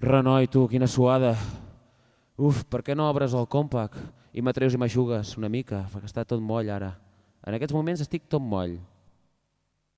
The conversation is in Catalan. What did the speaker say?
Renoi, tu, quina suada. Uf, per què no obres el compact? I m'atreus i m'aixugues una mica, perquè està tot moll ara. En aquests moments estic tot moll.